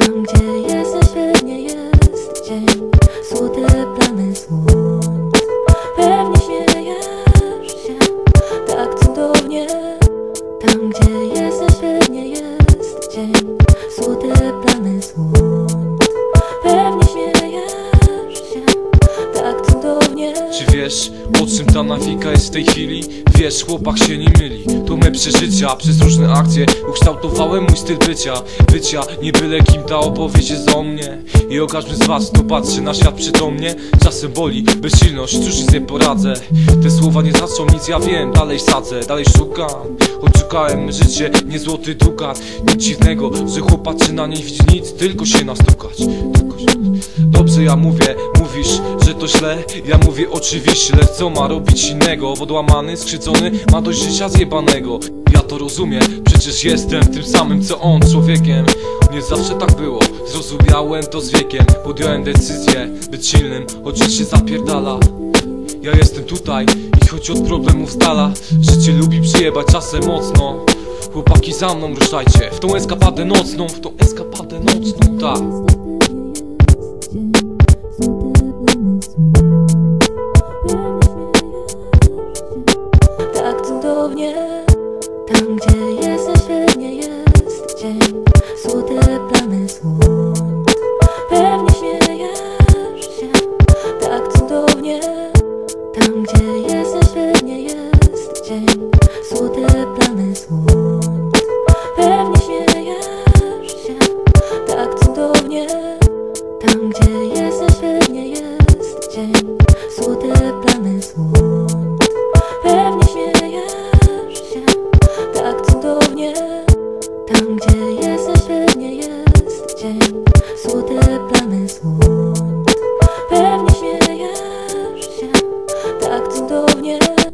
Tam gdzie jesteś pewnie jest dzień Złote plamy słońc. Pewnie śmiejesz się tak cudownie. Tam gdzie jesteś pewnie jest dzień Złote plamy słońc. Ta nawika jest w tej chwili? Wiesz, chłopak się nie myli. To me przeżycia, przez różne akcje Ukształtowałem mój styl bycia. Bycia, nie byle kim ta opowieść jest o mnie. I o każdym z was, kto patrzy na świat przytomnie. Czasem boli bezsilność, cóż nie poradzę. Te słowa nie znaczą nic, ja wiem Dalej sadzę, dalej szukam. Choć szukałem życie, nie złoty dukat Nic dziwnego, że chłopaczy na nie widzi nic Tylko się nastukać. Dobrze ja mówię, mówisz, że to źle. Ja mówię oczywiście, lecz co ma robić innego? Podłamany, skrzycony, ma dość życia zjebanego. Ja to rozumiem, przecież jestem tym samym co on człowiekiem. Nie zawsze tak było, zrozumiałem to z wiekiem. Podjąłem decyzję, być silnym, choć się zapierdala. Ja jestem tutaj i choć od problemów z dala Życie lubi przyjebać czasem mocno. Chłopaki za mną ruszajcie W tą eskapadę nocną, w tą eskapadę nocną, tak cudownie Tam gdzie jesteś pewnie jest dzień. Złote plamy słońc. Pewnie śmiejesz się. Tak cudownie. Tam gdzie jesteś pewnie jest dzień. Złote plamy słońc. Pewnie śmiejesz się. Tak cudownie. Tam gdzie jesteś pewnie jest dzień. Złote plamy słońc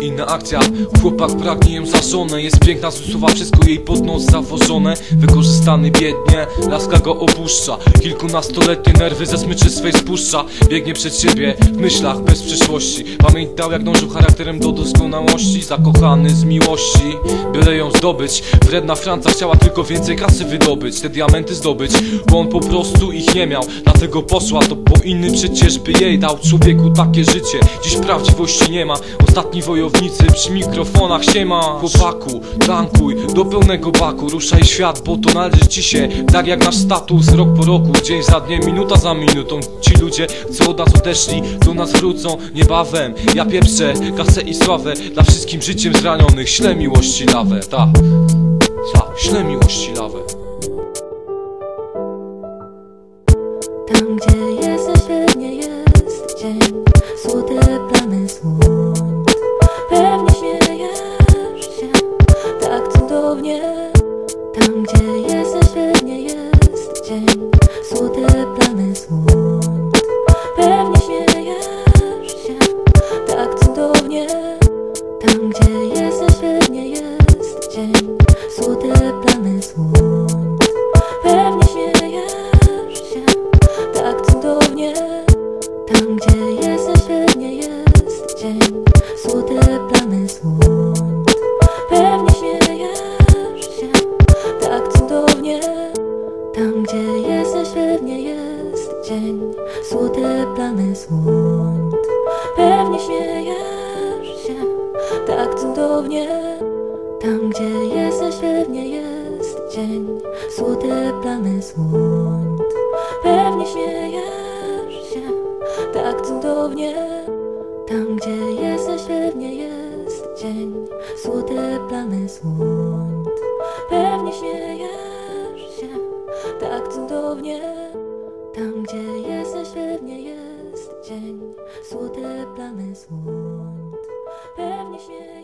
Inna akcja, chłopak pragnie ją za żonę Jest piękna, zsuwa wszystko jej pod nos zawożone. Wykorzystany biednie, laska go opuszcza. Kilkunastoletnie nerwy ze smyczy swej spuszcza. Biegnie przed siebie w myślach bez przyszłości. Pamiętał jak dążył charakterem do doskonałości. Zakochany z miłości, byle ją zdobyć. Wredna Franca chciała tylko więcej kasy wydobyć. Te diamenty zdobyć, bo on po prostu ich nie miał. Dlatego poszła to po inny przecież by jej dał. Człowieku takie życie, dziś prawdziwości nie ma. Ostatni wojownicy przy mikrofonach siema. Chłopaku, tankuj do pełnego baku. Ruszaj świat, bo to należy ci się. Tak jak nasz status rok po roku Dzień za dniem, minuta za minutą. Ci ludzie, co od nas odeszli Do nas wrócą niebawem. Ja pieprzę kasę i sławę Dla wszystkim życiem zranionych. Ślę miłości lawę, ta. Ta, ślę miłości lawę. Tam gdzie jesteś pewnie jest dzień Złote plamy słońc. Pewnie śmiejesz się tak cudownie. Tam gdzie jesteś pewnie jest dzień. Złote plamy słońc. Pewnie śmiejesz się tak cudownie. Tam gdzie jesteś pewnie jest dzień. Złote plamy słońc. Pewnie śmiejesz się tak cudownie Tam gdzie jesteś pewnie jest dzień Złote plamy słońc. Pewnie śmiejesz się tak cudownie. Tam gdzie jesteś pewnie jest dzień Złote plamy słońc. Pewnie śmiejesz się tak cudownie. Tam gdzie jesteś pewnie jest dzień Złote plamy słońc. Pewnie śmiejesz